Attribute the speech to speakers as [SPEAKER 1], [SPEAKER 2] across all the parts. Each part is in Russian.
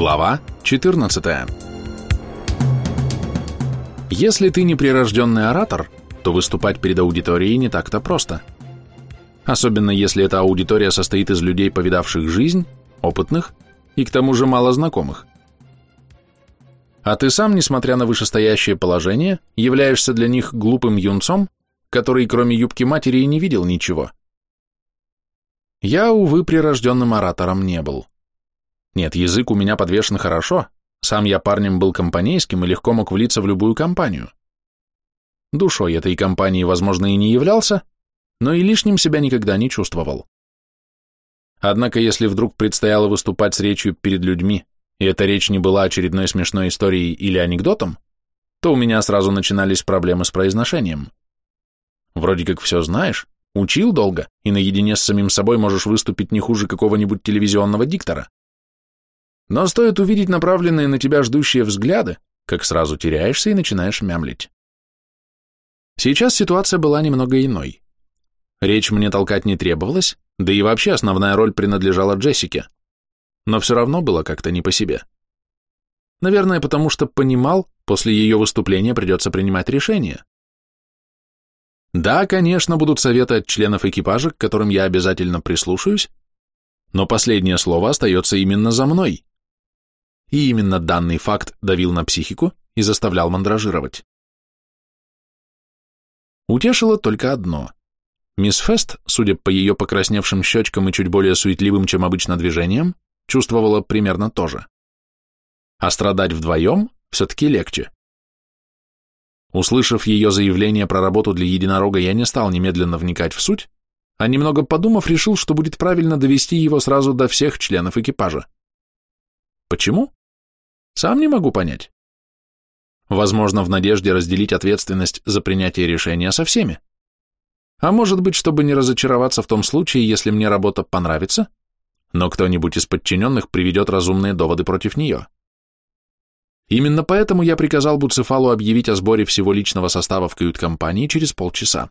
[SPEAKER 1] Глава 14 Если ты не прирожденный оратор, то выступать перед аудиторией не так-то просто. Особенно если эта аудитория состоит из людей, повидавших жизнь, опытных и к тому же мало знакомых. А ты сам, несмотря на вышестоящее положение, являешься для них глупым юнцом, который кроме юбки матери не видел ничего. Я, увы, прирожденным оратором не был. Нет, язык у меня подвешен хорошо, сам я парнем был компанейским и легко мог влиться в любую компанию. Душой этой компании, возможно, и не являлся, но и лишним себя никогда не чувствовал. Однако, если вдруг предстояло выступать с речью перед людьми, и эта речь не была очередной смешной историей или анекдотом, то у меня сразу начинались проблемы с произношением. Вроде как все знаешь, учил долго, и наедине с самим собой можешь выступить не хуже какого-нибудь телевизионного диктора. Но стоит увидеть направленные на тебя ждущие взгляды, как сразу теряешься и начинаешь мямлить. Сейчас ситуация была немного иной. Речь мне толкать не требовалось, да и вообще основная роль принадлежала Джессике. Но все равно было как-то не по себе. Наверное, потому что понимал, после ее выступления придется принимать решение. Да, конечно, будут советы от членов экипажа, к которым я обязательно прислушаюсь, но последнее слово остается именно за мной и именно данный факт давил на психику и заставлял мандражировать. Утешило только одно. Мисс Фест, судя по ее покрасневшим щечкам и чуть более суетливым, чем обычно, движениям, чувствовала примерно то же. А страдать вдвоем все-таки легче. Услышав ее заявление про работу для единорога, я не стал немедленно вникать в суть, а немного подумав, решил, что будет правильно довести его сразу до всех членов экипажа. Почему? Сам не могу понять. Возможно, в надежде разделить ответственность за принятие решения со всеми. А может быть, чтобы не разочароваться в том случае, если мне работа понравится, но кто-нибудь из подчиненных приведет разумные доводы против нее. Именно поэтому я приказал Буцефалу объявить о сборе всего личного состава в кают-компании через полчаса.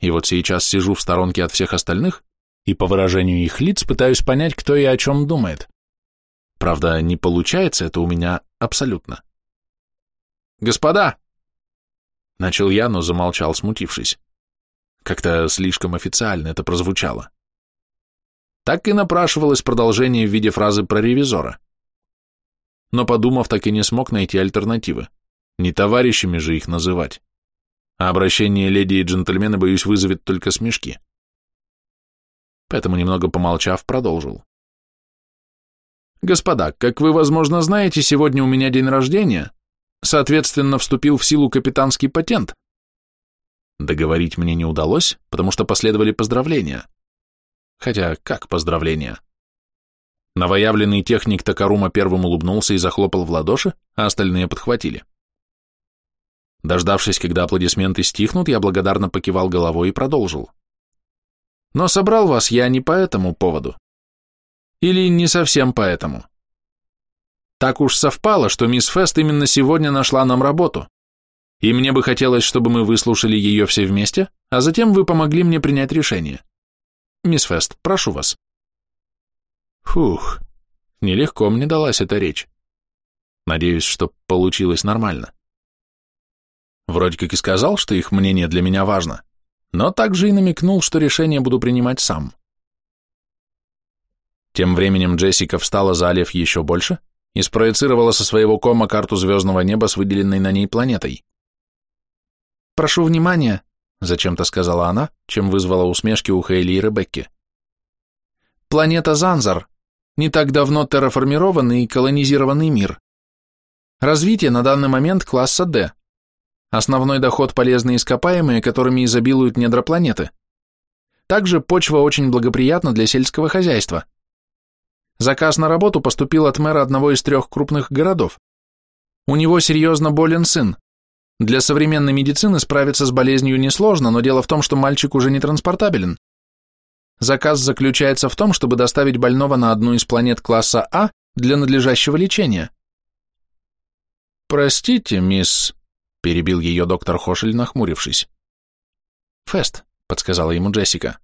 [SPEAKER 1] И вот сейчас сижу в сторонке от всех остальных и по выражению их лиц пытаюсь понять, кто и о чем думает. Правда, не получается это у меня абсолютно. «Господа!» Начал я, но замолчал, смутившись. Как-то слишком официально это прозвучало. Так и напрашивалось продолжение в виде фразы про ревизора. Но подумав, так и не смог найти альтернативы. Не товарищами же их называть. А обращение леди и джентльмена, боюсь, вызовет только смешки. Поэтому, немного помолчав, продолжил. Господа, как вы, возможно, знаете, сегодня у меня день рождения, соответственно, вступил в силу капитанский патент. Договорить мне не удалось, потому что последовали поздравления. Хотя, как поздравления? Новоявленный техник Токарума первым улыбнулся и захлопал в ладоши, а остальные подхватили. Дождавшись, когда аплодисменты стихнут, я благодарно покивал головой и продолжил. Но собрал вас я не по этому поводу. Или не совсем поэтому? Так уж совпало, что мисс Фест именно сегодня нашла нам работу. И мне бы хотелось, чтобы мы выслушали ее все вместе, а затем вы помогли мне принять решение. Мисс Фест, прошу вас. Фух, нелегко мне далась эта речь. Надеюсь, что получилось нормально. Вроде как и сказал, что их мнение для меня важно, но также и намекнул, что решение буду принимать сам. Тем временем Джессика встала, залив еще больше, и спроецировала со своего кома карту звездного неба с выделенной на ней планетой. «Прошу внимания», — зачем-то сказала она, чем вызвала усмешки у Хейли и Ребекки. «Планета Занзар. Не так давно терраформированный и колонизированный мир. Развитие на данный момент класса D. Основной доход – полезные ископаемые, которыми изобилуют недра планеты. Также почва очень благоприятна для сельского хозяйства. Заказ на работу поступил от мэра одного из трех крупных городов. У него серьезно болен сын. Для современной медицины справиться с болезнью несложно, но дело в том, что мальчик уже не транспортабелен. Заказ заключается в том, чтобы доставить больного на одну из планет класса А для надлежащего лечения. «Простите, мисс...» — перебил ее доктор Хошель, нахмурившись. «Фест», — подсказала ему Джессика.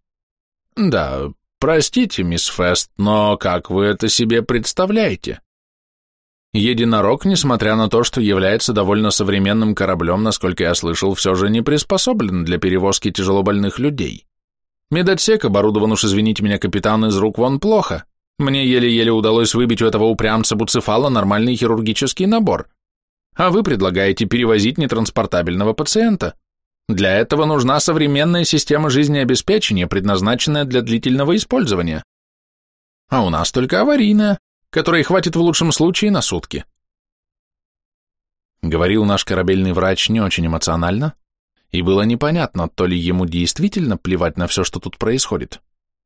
[SPEAKER 1] «Да, Простите, мисс Фест, но как вы это себе представляете? Единорог, несмотря на то, что является довольно современным кораблем, насколько я слышал, все же не приспособлен для перевозки тяжелобольных людей. Медотсек оборудован уж, извините меня, капитан, из рук вон плохо. Мне еле-еле удалось выбить у этого упрямца Буцефала нормальный хирургический набор. А вы предлагаете перевозить нетранспортабельного пациента. Для этого нужна современная система жизнеобеспечения, предназначенная для длительного использования. А у нас только аварийная, которой хватит в лучшем случае на сутки. Говорил наш корабельный врач не очень эмоционально, и было непонятно, то ли ему действительно плевать на все, что тут происходит,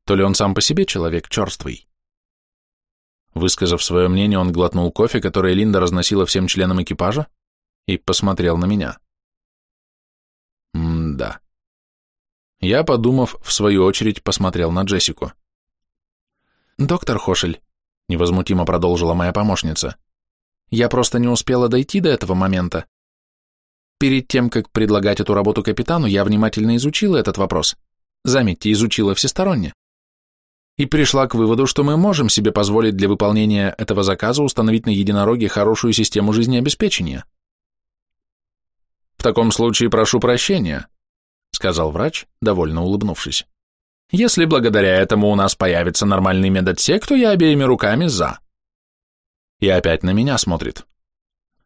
[SPEAKER 1] то ли он сам по себе человек черствый. Высказав свое мнение, он глотнул кофе, которое Линда разносила всем членам экипажа, и посмотрел на меня. М-да. Я, подумав, в свою очередь посмотрел на Джессику. «Доктор Хошель», — невозмутимо продолжила моя помощница, «я просто не успела дойти до этого момента. Перед тем, как предлагать эту работу капитану, я внимательно изучила этот вопрос. Заметьте, изучила всесторонне. И пришла к выводу, что мы можем себе позволить для выполнения этого заказа установить на единороге хорошую систему жизнеобеспечения. «В таком случае прошу прощения», — сказал врач, довольно улыбнувшись. «Если благодаря этому у нас появится нормальный медотсек, то я обеими руками за». И опять на меня смотрит.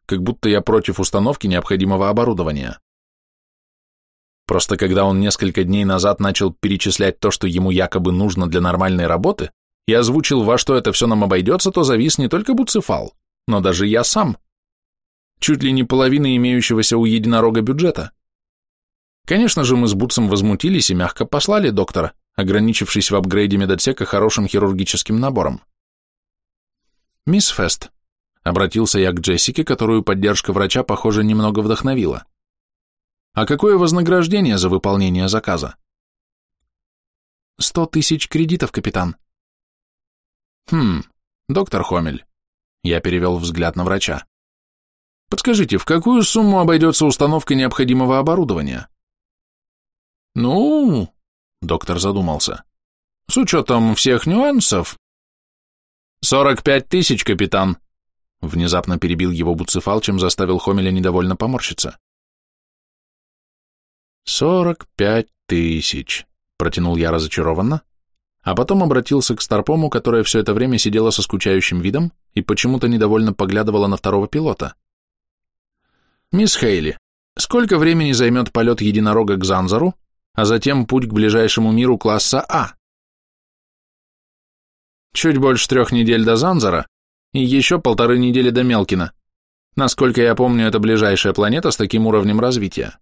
[SPEAKER 1] Как будто я против установки необходимого оборудования. Просто когда он несколько дней назад начал перечислять то, что ему якобы нужно для нормальной работы, и озвучил, во что это все нам обойдется, то завис не только Буцефал, но даже я сам чуть ли не половины имеющегося у единорога бюджета. Конечно же, мы с Бутсом возмутились и мягко послали доктора, ограничившись в апгрейде медотсека хорошим хирургическим набором. «Мисс Фест», — обратился я к Джессике, которую поддержка врача, похоже, немного вдохновила. «А какое вознаграждение за выполнение заказа?» «Сто тысяч кредитов, капитан». «Хм, доктор Хомель», — я перевел взгляд на врача. Подскажите, в какую сумму обойдется установка необходимого оборудования? Ну, доктор задумался. С учетом всех нюансов. Сорок пять тысяч, капитан. Внезапно перебил его Буцефал, чем заставил Хомеля недовольно поморщиться. «Сорок пять тысяч», — протянул я разочарованно, а потом обратился к Старпому, которая все это время сидела со скучающим видом и почему-то недовольно поглядывала на второго пилота. «Мисс Хейли, сколько времени займет полет единорога к Занзару, а затем путь к ближайшему миру класса А?» «Чуть больше трех недель до Занзара и еще полторы недели до Мелкина. Насколько я помню, это ближайшая планета с таким уровнем развития».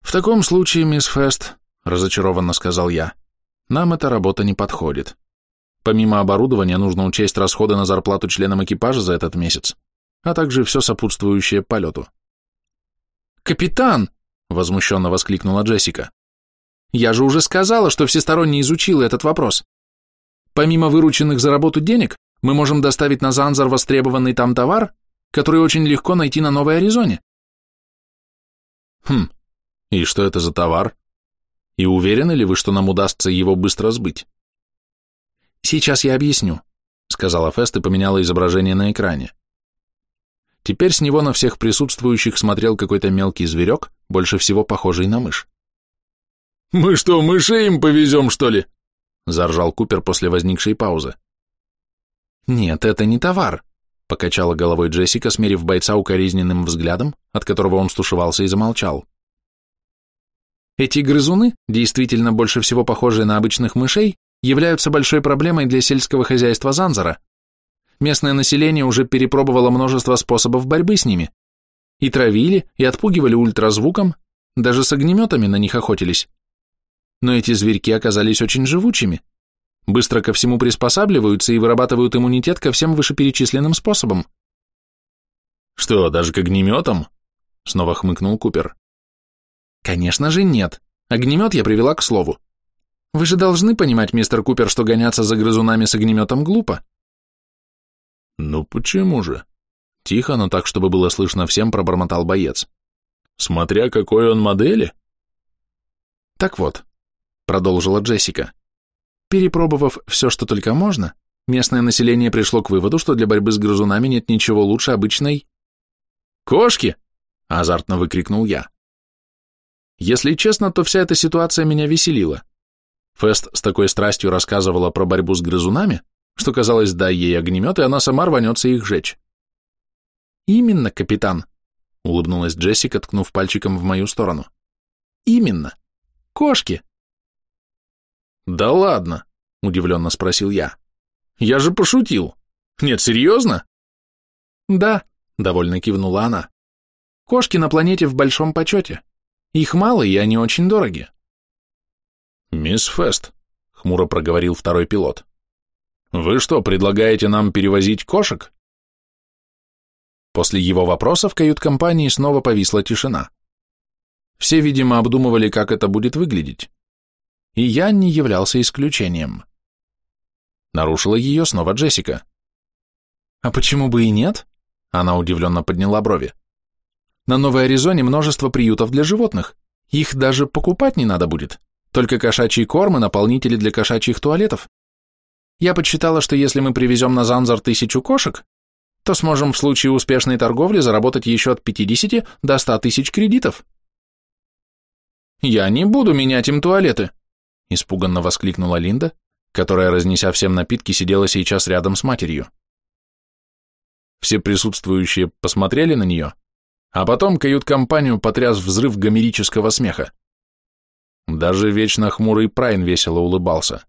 [SPEAKER 1] «В таком случае, мисс Фест», — разочарованно сказал я, — «нам эта работа не подходит. Помимо оборудования нужно учесть расходы на зарплату членам экипажа за этот месяц а также все сопутствующее полету. «Капитан!» — возмущенно воскликнула Джессика. «Я же уже сказала, что всесторонне изучила этот вопрос. Помимо вырученных за работу денег, мы можем доставить на Занзар востребованный там товар, который очень легко найти на Новой Аризоне». «Хм, и что это за товар? И уверены ли вы, что нам удастся его быстро сбыть?» «Сейчас я объясню», — сказала Фест и поменяла изображение на экране. Теперь с него на всех присутствующих смотрел какой-то мелкий зверек, больше всего похожий на мышь. «Мы что, мышей им повезем, что ли?» — заржал Купер после возникшей паузы. «Нет, это не товар», — покачала головой Джессика, смерив бойца укоризненным взглядом, от которого он стушевался и замолчал. «Эти грызуны, действительно больше всего похожие на обычных мышей, являются большой проблемой для сельского хозяйства Занзара. Местное население уже перепробовало множество способов борьбы с ними. И травили, и отпугивали ультразвуком, даже с огнеметами на них охотились. Но эти зверьки оказались очень живучими, быстро ко всему приспосабливаются и вырабатывают иммунитет ко всем вышеперечисленным способам. «Что, даже к огнеметам?» — снова хмыкнул Купер. «Конечно же нет. Огнемет я привела к слову. Вы же должны понимать, мистер Купер, что гоняться за грызунами с огнеметом глупо. «Ну почему же?» Тихо, но так, чтобы было слышно всем, пробормотал боец. «Смотря какой он модели?» «Так вот, продолжила Джессика. Перепробовав все, что только можно, местное население пришло к выводу, что для борьбы с грызунами нет ничего лучше обычной... «Кошки!» — азартно выкрикнул я. Если честно, то вся эта ситуация меня веселила. Фест с такой страстью рассказывала про борьбу с грызунами, что казалось, дай ей огнемет, и она сама рванется их жечь. «Именно, капитан», — улыбнулась Джессика, ткнув пальчиком в мою сторону. «Именно. Кошки».
[SPEAKER 2] «Да ладно», — удивленно спросил я. «Я же пошутил. Нет, серьезно?»
[SPEAKER 1] «Да», — довольно кивнула она. «Кошки на планете в большом почете. Их мало, и они очень дороги.
[SPEAKER 2] Мисс Фест, хмуро проговорил второй пилот. Вы что, предлагаете нам перевозить кошек?
[SPEAKER 1] После его вопроса в кают-компании снова повисла тишина. Все, видимо, обдумывали, как это будет выглядеть. И я не являлся исключением. Нарушила ее снова Джессика. «А почему бы и нет?» Она удивленно подняла брови. На Новой Аризоне множество приютов для животных. Их даже покупать не надо будет. Только кошачий корм и наполнители для кошачьих туалетов. Я подсчитала, что если мы привезем на Занзар тысячу кошек, то сможем в случае успешной торговли заработать еще от 50 до 100 тысяч кредитов. «Я не буду менять им туалеты», – испуганно воскликнула Линда, которая, разнеся всем напитки, сидела сейчас рядом с матерью. Все присутствующие посмотрели на нее, а потом кают-компанию потряс взрыв гомерического смеха. Даже вечно хмурый Прайн весело улыбался.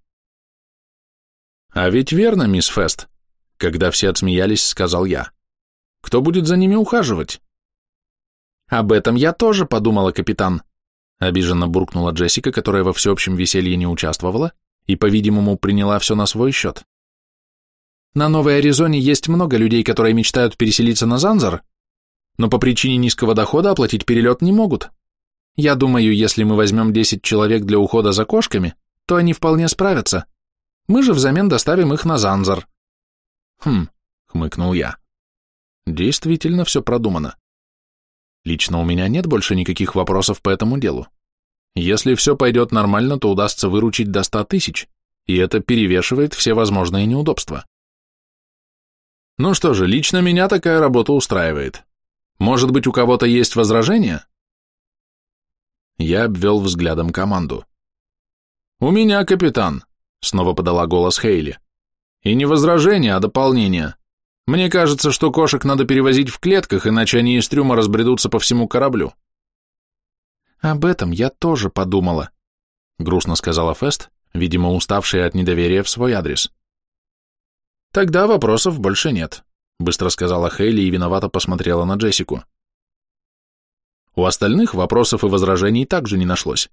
[SPEAKER 1] «А ведь верно, мисс Фест», — когда все отсмеялись, сказал я. «Кто будет за ними ухаживать?» «Об этом я тоже подумала, капитан», — обиженно буркнула Джессика, которая во всеобщем веселье не участвовала и, по-видимому, приняла все на свой счет. «На Новой Аризоне есть много людей, которые мечтают переселиться на Занзар, но по причине низкого дохода оплатить перелет не могут. Я думаю, если мы возьмем 10 человек для ухода за кошками, то они вполне справятся. Мы же взамен доставим их на Занзар. Хм, хмыкнул я. Действительно все продумано. Лично у меня нет больше никаких вопросов по этому делу. Если все пойдет нормально, то удастся выручить до 100 тысяч, и это перевешивает все возможные неудобства. Ну что же, лично меня такая работа устраивает. Может быть, у кого-то есть возражения? Я обвел взглядом команду. «У меня, капитан», — снова подала голос Хейли. «И не возражение, а дополнение. Мне кажется, что кошек надо перевозить в клетках, иначе они из трюма разбредутся по всему кораблю». «Об этом я тоже подумала», — грустно сказала Фест, видимо, уставшая от недоверия в свой адрес. «Тогда вопросов больше нет», быстро сказала Хейли и виновато посмотрела на Джессику. У остальных вопросов и возражений также не нашлось.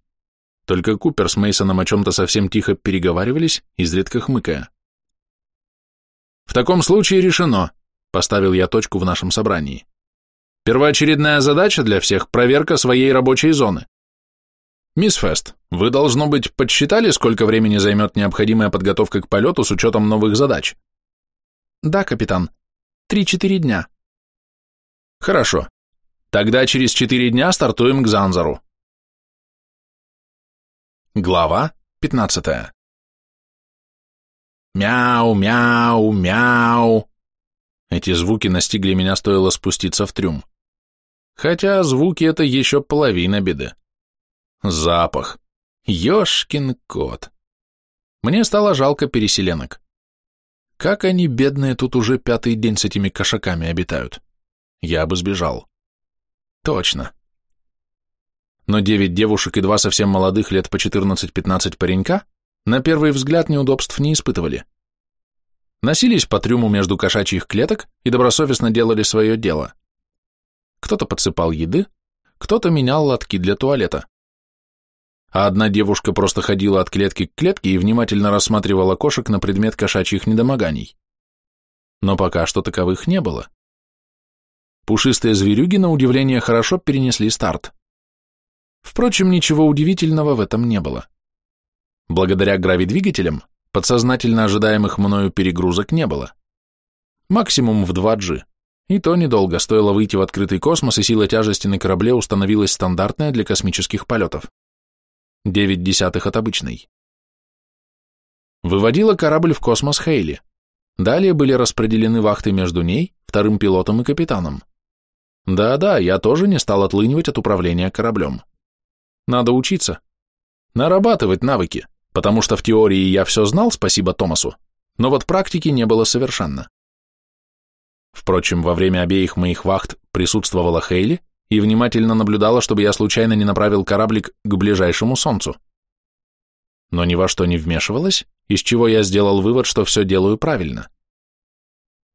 [SPEAKER 1] Только Купер с Мейсоном о чем-то совсем тихо переговаривались, изредка хмыкая. «В таком случае решено», — поставил я точку в нашем собрании. «Первоочередная задача для всех — проверка своей рабочей зоны. Мисс Фест, вы, должно быть, подсчитали, сколько времени займет необходимая подготовка к полету с учетом новых задач?» «Да, капитан», Три-четыре дня. Хорошо. Тогда через четыре дня стартуем к Занзару. Глава пятнадцатая. Мяу, мяу, мяу. Эти звуки настигли меня, стоило спуститься в трюм. Хотя звуки — это еще половина беды. Запах. Ёшкин кот. Мне стало жалко переселенок. Как они, бедные, тут уже пятый день с этими кошаками обитают? Я бы сбежал. Точно. Но девять девушек и два совсем молодых лет по 14-15 паренька на первый взгляд неудобств не испытывали. Носились по трюму между кошачьих клеток и добросовестно делали свое дело. Кто-то подсыпал еды, кто-то менял лотки для туалета а одна девушка просто ходила от клетки к клетке и внимательно рассматривала кошек на предмет кошачьих недомоганий. Но пока что таковых не было. Пушистые зверюги, на удивление, хорошо перенесли старт. Впрочем, ничего удивительного в этом не было. Благодаря гравидвигателям подсознательно ожидаемых мною перегрузок не было. Максимум в 2G. И то недолго, стоило выйти в открытый космос, и сила тяжести на корабле установилась стандартная для космических полетов. 9 десятых от обычной. Выводила корабль в космос Хейли. Далее были распределены вахты между ней, вторым пилотом и капитаном. Да-да, я тоже не стал отлынивать от управления кораблем. Надо учиться. Нарабатывать навыки, потому что в теории я все знал, спасибо Томасу, но вот практики не было совершенно. Впрочем, во время обеих моих вахт присутствовала Хейли и внимательно наблюдала, чтобы я случайно не направил кораблик к ближайшему солнцу. Но ни во что не вмешивалась, из чего я сделал вывод, что все делаю правильно.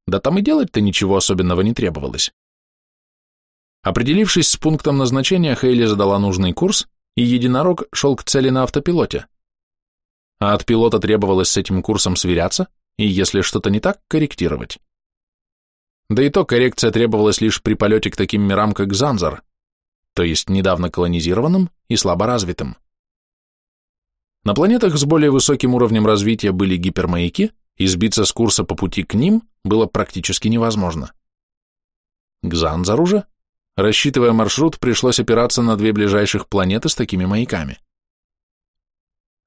[SPEAKER 1] Да там и делать-то ничего особенного не требовалось. Определившись с пунктом назначения, Хейли задала нужный курс, и единорог шел к цели на автопилоте. А от пилота требовалось с этим курсом сверяться и, если что-то не так, корректировать. Да и то коррекция требовалась лишь при полете к таким мирам, как Занзар, то есть недавно колонизированным и слабо развитым. На планетах с более высоким уровнем развития были гипермаяки, и сбиться с курса по пути к ним было практически невозможно. К Занзару же, рассчитывая маршрут, пришлось опираться на две ближайших планеты с такими маяками.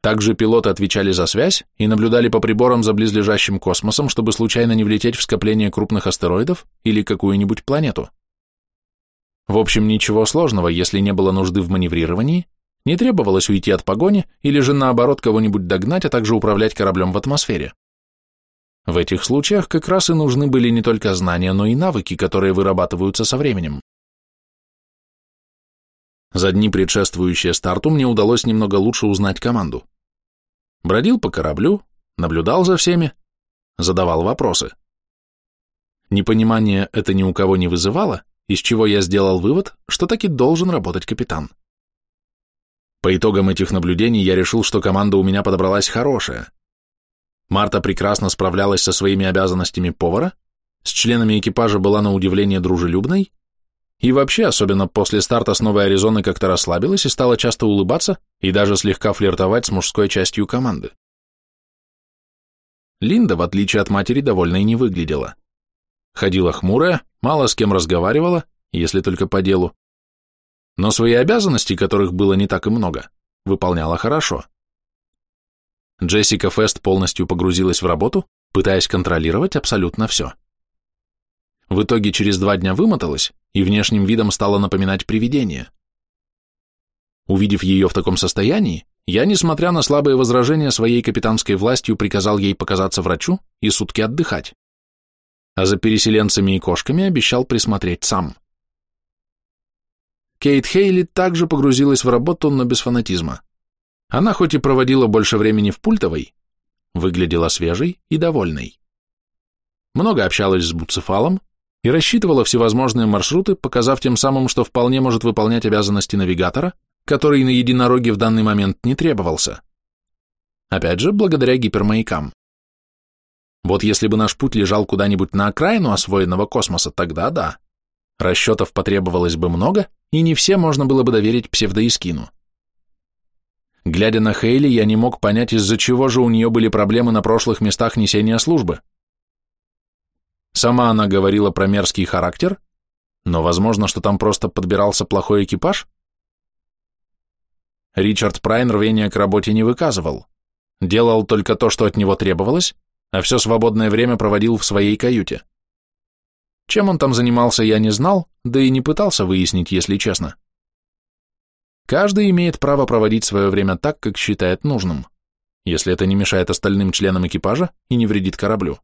[SPEAKER 1] Также пилоты отвечали за связь и наблюдали по приборам за близлежащим космосом, чтобы случайно не влететь в скопление крупных астероидов или какую-нибудь планету. В общем, ничего сложного, если не было нужды в маневрировании, не требовалось уйти от погони или же наоборот кого-нибудь догнать, а также управлять кораблем в атмосфере. В этих случаях как раз и нужны были не только знания, но и навыки, которые вырабатываются со временем. За дни, предшествующие старту, мне удалось немного лучше узнать команду. Бродил по кораблю, наблюдал за всеми, задавал вопросы. Непонимание это ни у кого не вызывало, из чего я сделал вывод, что таки должен работать капитан. По итогам этих наблюдений я решил, что команда у меня подобралась хорошая. Марта прекрасно справлялась со своими обязанностями повара, с членами экипажа была на удивление дружелюбной, и вообще, особенно после старта с Новой Аризоны, как-то расслабилась и стала часто улыбаться и даже слегка флиртовать с мужской частью команды. Линда, в отличие от матери, довольно и не выглядела. Ходила хмурая, мало с кем разговаривала, если только по делу. Но свои обязанности, которых было не так и много, выполняла хорошо. Джессика Фест полностью погрузилась в работу, пытаясь контролировать абсолютно все. В итоге через два дня вымоталась и внешним видом стала напоминать привидение. Увидев ее в таком состоянии, я, несмотря на слабые возражения своей капитанской властью, приказал ей показаться врачу и сутки отдыхать. А за переселенцами и кошками обещал присмотреть сам. Кейт Хейли также погрузилась в работу, но без фанатизма. Она хоть и проводила больше времени в пультовой, выглядела свежей и довольной. Много общалась с Буцефалом, и рассчитывала всевозможные маршруты, показав тем самым, что вполне может выполнять обязанности навигатора, который на единороге в данный момент не требовался. Опять же, благодаря гипермаякам. Вот если бы наш путь лежал куда-нибудь на окраину освоенного космоса, тогда да. Расчетов потребовалось бы много, и не все можно было бы доверить псевдоискину. Глядя на Хейли, я не мог понять, из-за чего же у нее были проблемы на прошлых местах несения службы. Сама она говорила про мерзкий характер, но возможно, что там просто подбирался плохой экипаж? Ричард Прайн рвения к работе не выказывал. Делал только то, что от него требовалось, а все свободное время проводил в своей каюте. Чем он там занимался, я не знал, да и не пытался выяснить, если честно. Каждый имеет право проводить свое время так, как считает нужным, если это не мешает остальным членам экипажа и не вредит кораблю.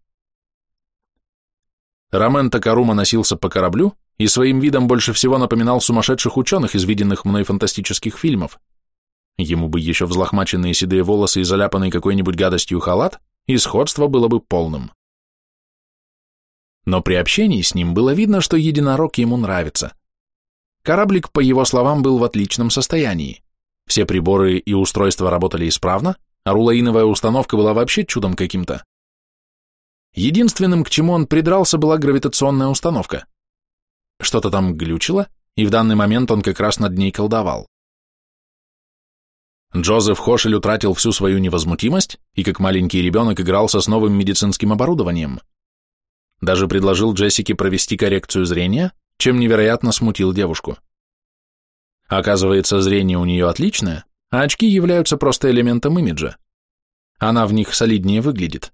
[SPEAKER 1] Ромен Токарума носился по кораблю и своим видом больше всего напоминал сумасшедших ученых из виденных мной фантастических фильмов. Ему бы еще взлохмаченные седые волосы и заляпанный какой-нибудь гадостью халат, и сходство было бы полным. Но при общении с ним было видно, что единорог ему нравится. Кораблик, по его словам, был в отличном состоянии. Все приборы и устройства работали исправно, а рулаиновая установка была вообще чудом каким-то. Единственным, к чему он придрался, была гравитационная установка. Что-то там глючило, и в данный момент он как раз над ней колдовал. Джозеф Хошель утратил всю свою невозмутимость и как маленький ребенок игрался с новым медицинским оборудованием. Даже предложил Джессике провести коррекцию зрения, чем невероятно смутил девушку. Оказывается, зрение у нее отличное, а очки являются просто элементом имиджа. Она в них солиднее выглядит.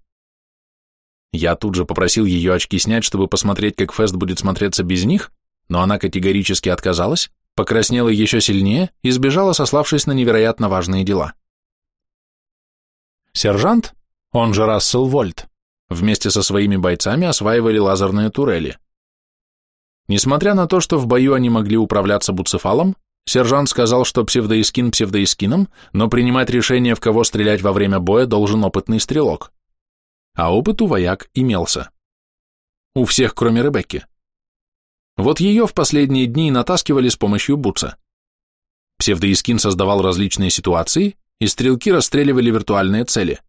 [SPEAKER 1] Я тут же попросил ее очки снять, чтобы посмотреть, как Фест будет смотреться без них, но она категорически отказалась, покраснела еще сильнее и сбежала, сославшись на невероятно важные дела. Сержант, он же Рассел Вольт, вместе со своими бойцами осваивали лазерные турели. Несмотря на то, что в бою они могли управляться буцефалом, сержант сказал, что псевдоискин псевдоискином, но принимать решение, в кого стрелять во время боя, должен опытный стрелок. А опыт у вояк имелся. У всех, кроме Ребекки. Вот ее в последние дни натаскивали с помощью буца. Псевдоискин создавал различные ситуации, и стрелки расстреливали виртуальные цели.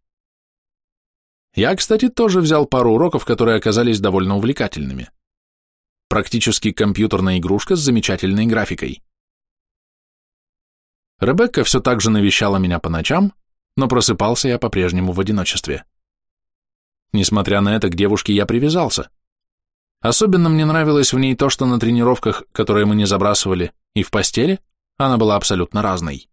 [SPEAKER 1] Я, кстати, тоже взял пару уроков, которые оказались довольно увлекательными. Практически компьютерная игрушка с замечательной графикой. Ребекка все так же навещала меня по ночам, но просыпался я по-прежнему в одиночестве. Несмотря на это, к девушке я привязался. Особенно мне нравилось в ней то, что на тренировках, которые мы не забрасывали, и в постели, она была абсолютно разной.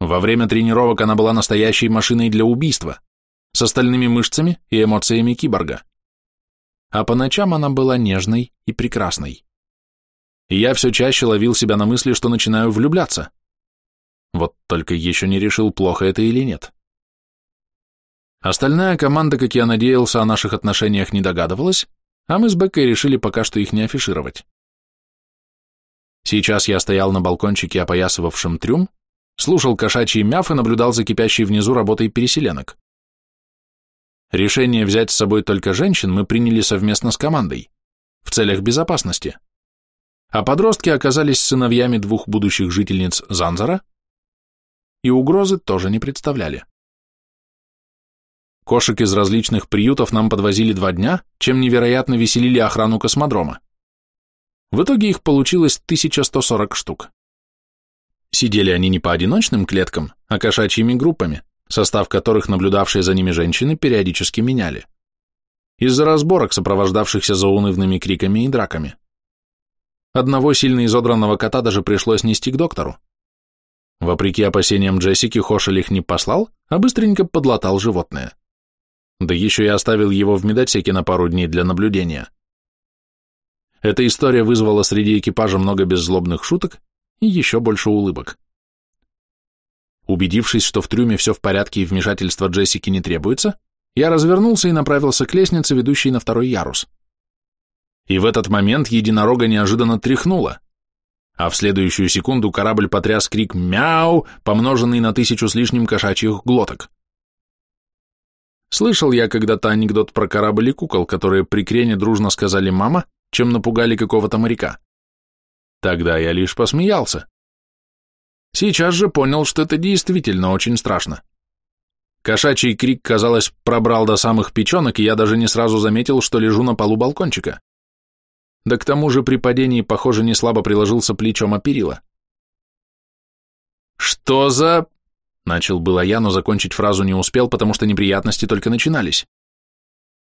[SPEAKER 1] Во время тренировок она была настоящей машиной для убийства, с остальными мышцами и эмоциями киборга. А по ночам она была нежной и прекрасной. И я все чаще ловил себя на мысли, что начинаю влюбляться. Вот только еще не решил, плохо это или нет. Остальная команда, как я надеялся, о наших отношениях не догадывалась, а мы с Беккой решили пока что их не афишировать. Сейчас я стоял на балкончике, опоясывавшем трюм, слушал кошачий мяв и наблюдал за кипящей внизу работой переселенок. Решение взять с собой только женщин мы приняли совместно с командой, в целях безопасности. А подростки оказались сыновьями двух будущих жительниц Занзара и угрозы тоже не представляли. Кошек из различных приютов нам подвозили два дня, чем невероятно веселили охрану космодрома. В итоге их получилось 1140 штук. Сидели они не по одиночным клеткам, а кошачьими группами, состав которых наблюдавшие за ними женщины периодически меняли. Из-за разборок, сопровождавшихся заунывными криками и драками. Одного сильно изодранного кота даже пришлось нести к доктору. Вопреки опасениям Джессики, Хошель их не послал, а быстренько подлатал животное. Да еще и оставил его в медотсеке на пару дней для наблюдения. Эта история вызвала среди экипажа много беззлобных шуток и еще больше улыбок. Убедившись, что в трюме все в порядке и вмешательства Джессики не требуется, я развернулся и направился к лестнице, ведущей на второй ярус. И в этот момент единорога неожиданно тряхнуло, а в следующую секунду корабль потряс крик «Мяу!», помноженный на тысячу с лишним кошачьих глоток. Слышал я когда-то анекдот про корабль и кукол, которые при крене дружно сказали «мама», чем напугали какого-то моряка. Тогда я лишь посмеялся. Сейчас же понял, что это действительно очень страшно. Кошачий крик, казалось, пробрал до самых печенок, и я даже не сразу заметил, что лежу на полу балкончика. Да к тому же при падении, похоже, не слабо приложился плечом о. «Что за...» Начал было я, но закончить фразу не успел, потому что неприятности только начинались.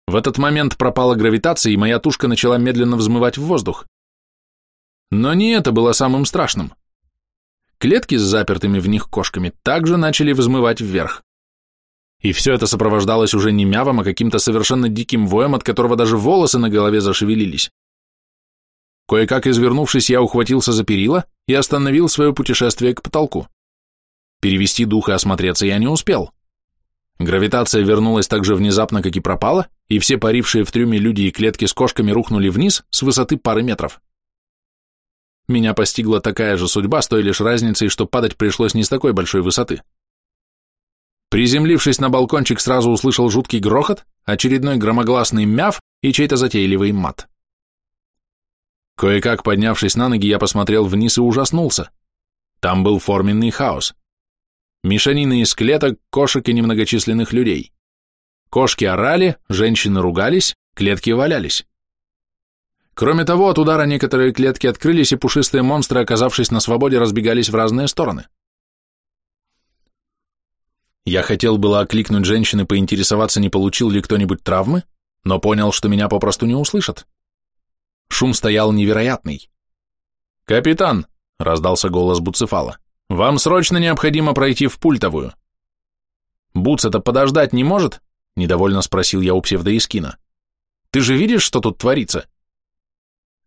[SPEAKER 1] В этот момент пропала гравитация, и моя тушка начала медленно взмывать в воздух. Но не это было самым страшным. Клетки с запертыми в них кошками также начали взмывать вверх. И все это сопровождалось уже не мявом, а каким-то совершенно диким воем, от которого даже волосы на голове зашевелились. Кое-как извернувшись, я ухватился за перила и остановил свое путешествие к потолку. Перевести дух и осмотреться я не успел. Гравитация вернулась так же внезапно, как и пропала, и все парившие в трюме люди и клетки с кошками рухнули вниз с высоты пары метров. Меня постигла такая же судьба, с той лишь разницей, что падать пришлось не с такой большой высоты. Приземлившись на балкончик, сразу услышал жуткий грохот, очередной громогласный мяв и чей-то затейливый мат. Кое-как поднявшись на ноги, я посмотрел вниз и ужаснулся. Там был форменный хаос. Мешанины из клеток, кошек и немногочисленных людей. Кошки орали, женщины ругались, клетки валялись. Кроме того, от удара некоторые клетки открылись, и пушистые монстры, оказавшись на свободе, разбегались в разные стороны. Я хотел было окликнуть женщины, поинтересоваться, не получил ли кто-нибудь травмы, но понял, что меня попросту не услышат. Шум стоял невероятный. «Капитан!» — раздался голос Буцефала. Вам срочно необходимо пройти в пультовую. Буц это подождать не может? Недовольно спросил я у псевдоискина. Ты же видишь, что тут творится?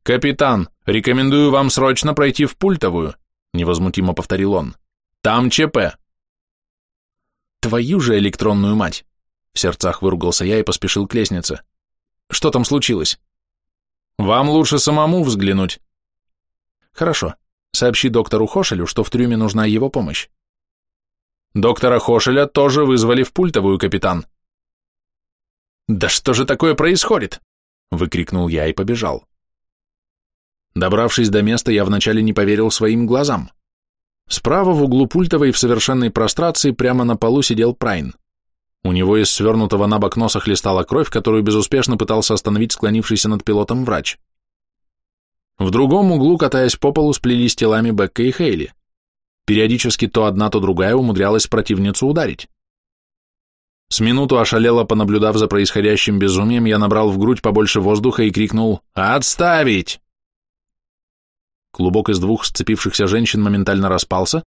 [SPEAKER 1] Капитан, рекомендую вам срочно пройти в пультовую, невозмутимо повторил он. Там ЧП. Твою же электронную мать! В сердцах выругался я и поспешил к лестнице. Что там случилось? Вам лучше самому взглянуть. Хорошо. Сообщи доктору Хошелю, что в трюме нужна его помощь. Доктора Хошеля тоже вызвали в пультовую, капитан. Да что же такое происходит? Выкрикнул я и побежал. Добравшись до места, я вначале не поверил своим глазам. Справа в углу пультовой в совершенной прострации прямо на полу сидел Прайн. У него из свернутого на бок носа хлестала кровь, которую безуспешно пытался остановить склонившийся над пилотом врач. В другом углу, катаясь по полу, сплелись телами Бекка и Хейли. Периодически то одна, то другая умудрялась противницу ударить. С минуту ошалело, понаблюдав за происходящим безумием, я набрал в грудь побольше воздуха и крикнул «Отставить!». Клубок из двух сцепившихся женщин моментально распался.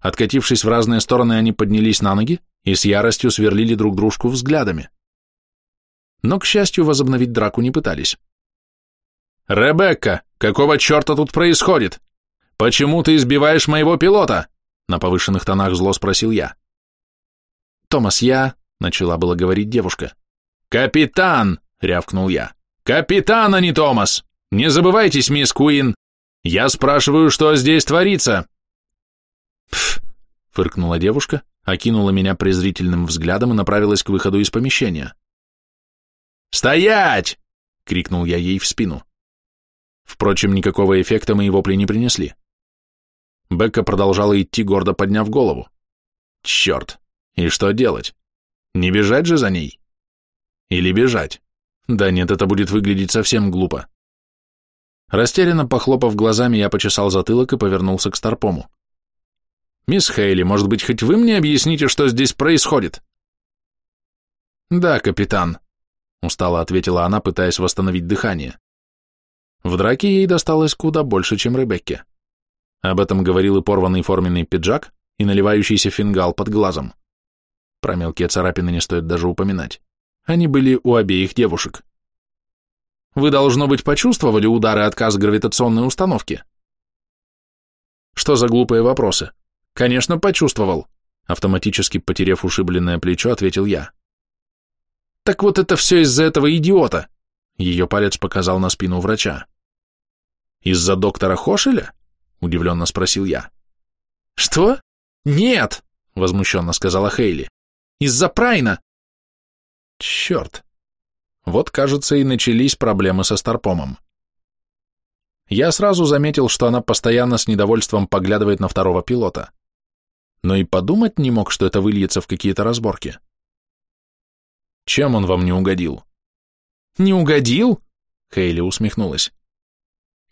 [SPEAKER 1] Откатившись в разные стороны, они поднялись на ноги и с яростью сверлили друг дружку взглядами. Но, к счастью, возобновить драку не пытались. «Ребекка, какого черта тут происходит? Почему ты избиваешь моего пилота?» На повышенных тонах зло спросил я. «Томас, я...» — начала было говорить девушка. «Капитан!» — рявкнул я. «Капитан, а не Томас! Не забывайтесь, мисс Куин! Я спрашиваю, что здесь творится!» «Пф!» — фыркнула девушка, окинула меня презрительным взглядом и направилась к выходу из помещения. «Стоять!» — крикнул я ей в спину. Впрочем, никакого эффекта мои вопли не принесли. Бекка продолжала идти, гордо подняв голову. Черт! И что делать? Не бежать же за ней? Или бежать? Да нет, это будет выглядеть совсем глупо. Растерянно похлопав глазами, я почесал затылок и повернулся к Старпому. «Мисс Хейли, может быть, хоть вы мне объясните, что здесь происходит?» «Да, капитан», — устало ответила она, пытаясь восстановить дыхание. В драке ей досталось куда больше, чем Ребекке. Об этом говорил и порванный форменный пиджак, и наливающийся фингал под глазом. Про мелкие царапины не стоит даже упоминать. Они были у обеих девушек. Вы, должно быть, почувствовали удары отказ гравитационной установки? Что за глупые вопросы? Конечно, почувствовал. Автоматически потеряв ушибленное плечо, ответил я. Так вот это все из-за этого идиота. Ее палец показал на спину врача. Из-за доктора Хошеля? Удивленно спросил я. Что? Нет, возмущенно сказала Хейли. Из-за Прайна. Черт. Вот, кажется, и начались проблемы со Старпомом. Я сразу заметил, что она постоянно с недовольством поглядывает на второго пилота. Но и подумать не мог, что это выльется в какие-то разборки. Чем он вам не угодил? Не угодил? Хейли усмехнулась.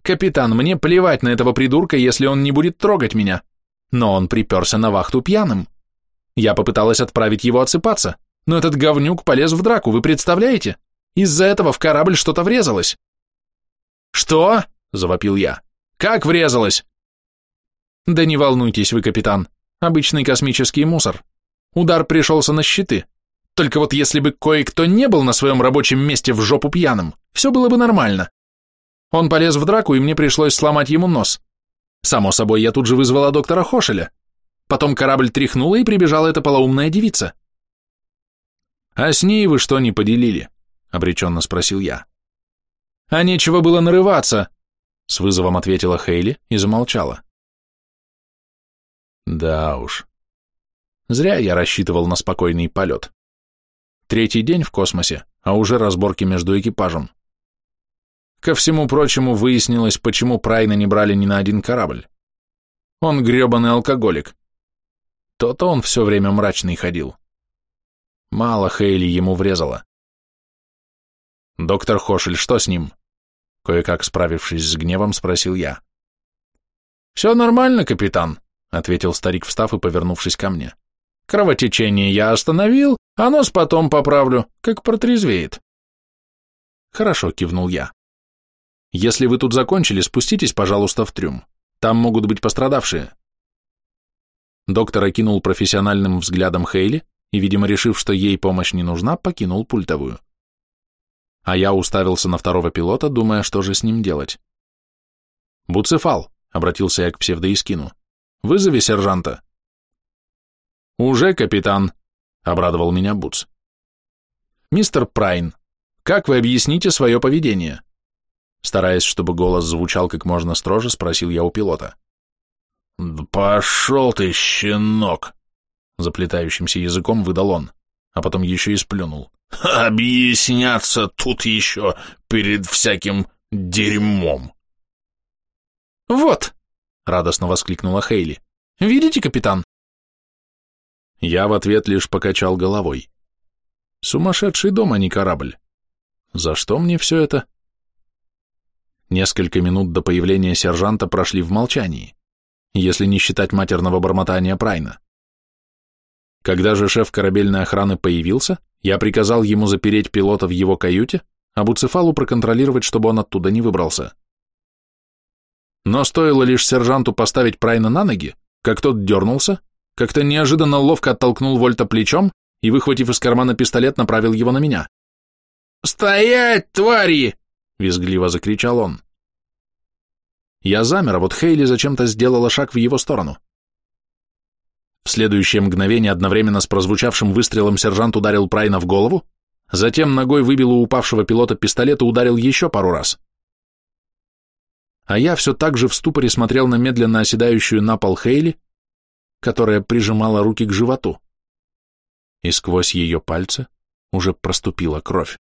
[SPEAKER 1] Капитан, мне плевать на этого придурка, если он не будет трогать меня. Но он приперся на вахту пьяным. Я попыталась отправить его отсыпаться, но этот говнюк полез в драку, вы представляете? Из-за этого в корабль что-то врезалось. «Что?» – завопил я. «Как врезалось?» «Да не волнуйтесь вы, капитан. Обычный космический мусор. Удар пришелся на щиты. Только вот если бы кое-кто не был на своем рабочем месте в жопу пьяным, все было бы нормально. Он полез в драку, и мне пришлось сломать ему нос. Само собой, я тут же вызвала доктора Хошеля. Потом корабль тряхнула, и прибежала эта полоумная девица. «А с ней вы что не поделили?» — обреченно спросил я. «А нечего было нарываться», — с вызовом ответила Хейли и замолчала. Да уж. Зря я рассчитывал на спокойный полет. Третий день в космосе, а уже разборки между экипажем. Ко всему прочему выяснилось, почему Прайна не брали ни на один корабль. Он гребаный алкоголик. То-то он все время мрачный ходил. Мало Хейли ему врезала. «Доктор Хошель, что с ним?» Кое-как справившись с гневом, спросил я. «Все нормально, капитан», — ответил старик, встав и повернувшись ко мне. «Кровотечение я остановил, а нос потом поправлю, как протрезвеет». «Хорошо», — кивнул я. «Если вы тут закончили, спуститесь, пожалуйста, в трюм. Там могут быть пострадавшие». Доктор окинул профессиональным взглядом Хейли и, видимо, решив, что ей помощь не нужна, покинул пультовую. А я уставился на второго пилота, думая, что же с ним делать. «Буцефал», — обратился я к псевдоискину, — «вызови сержанта». «Уже, капитан», — обрадовал меня Буц. «Мистер Прайн, как вы объясните свое поведение?» Стараясь, чтобы голос звучал как можно строже, спросил я у пилота.
[SPEAKER 2] «Да пошел ты, щенок!»
[SPEAKER 1] Заплетающимся языком выдал он, а потом еще и сплюнул.
[SPEAKER 2] «Объясняться тут еще перед всяким дерьмом!»
[SPEAKER 1] «Вот!» — радостно воскликнула Хейли. «Видите, капитан?» Я в ответ лишь покачал головой. Сумасшедший дом, а не корабль. За что мне все это? Несколько минут до появления сержанта прошли в молчании если не считать матерного бормотания Прайна. Когда же шеф корабельной охраны появился, я приказал ему запереть пилота в его каюте, а Буцефалу проконтролировать, чтобы он оттуда не выбрался. Но стоило лишь сержанту поставить Прайна на ноги, как тот дернулся, как-то неожиданно ловко оттолкнул Вольта плечом и, выхватив из кармана пистолет, направил его на меня.
[SPEAKER 2] «Стоять, твари!»
[SPEAKER 1] — визгливо закричал он. Я замер, а вот Хейли зачем-то сделала шаг в его сторону. В следующее мгновение одновременно с прозвучавшим выстрелом сержант ударил Прайна в голову, затем ногой выбил у упавшего пилота пистолет и ударил еще пару раз. А я все так же в ступоре смотрел на медленно оседающую на пол Хейли, которая прижимала руки к животу. И сквозь ее пальцы уже проступила кровь.